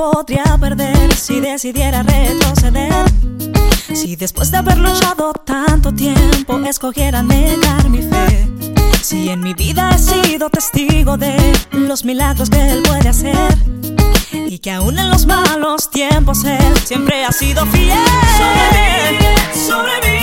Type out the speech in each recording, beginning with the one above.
podría perder si decidiera retroceder. Si después de haber luchado tanto tiempo escogiera negar mi fe. Si en mi vida he sido testigo de los milagros que Él puede hacer. Y que aún en los malos tiempos Él siempre ha sido fiel. Sobreviviré, sobreviviré. No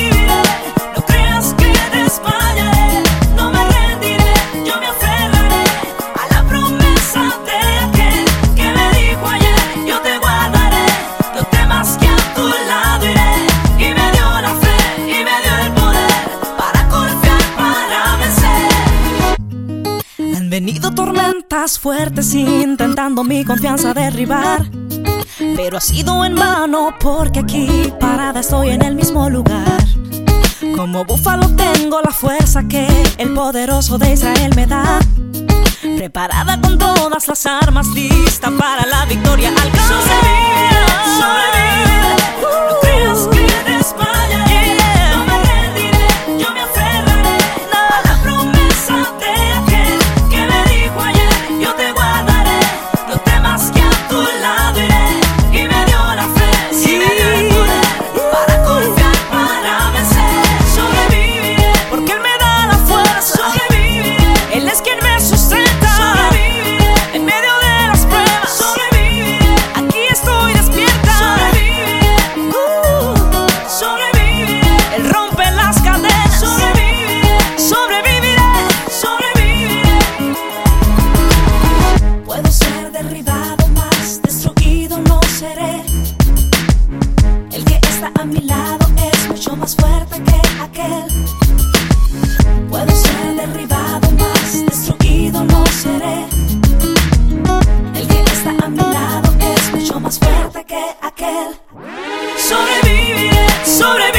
venido tormentas fuertes intentando mi confianza derribar. Pero ha sido en vano porque aquí parada estoy en el mismo lugar. Como búfalo tengo la fuerza que el poderoso de Israel me da. Preparada con todas las armas, lista para la victoria alcanzar. sobreviviré, sobreviviré.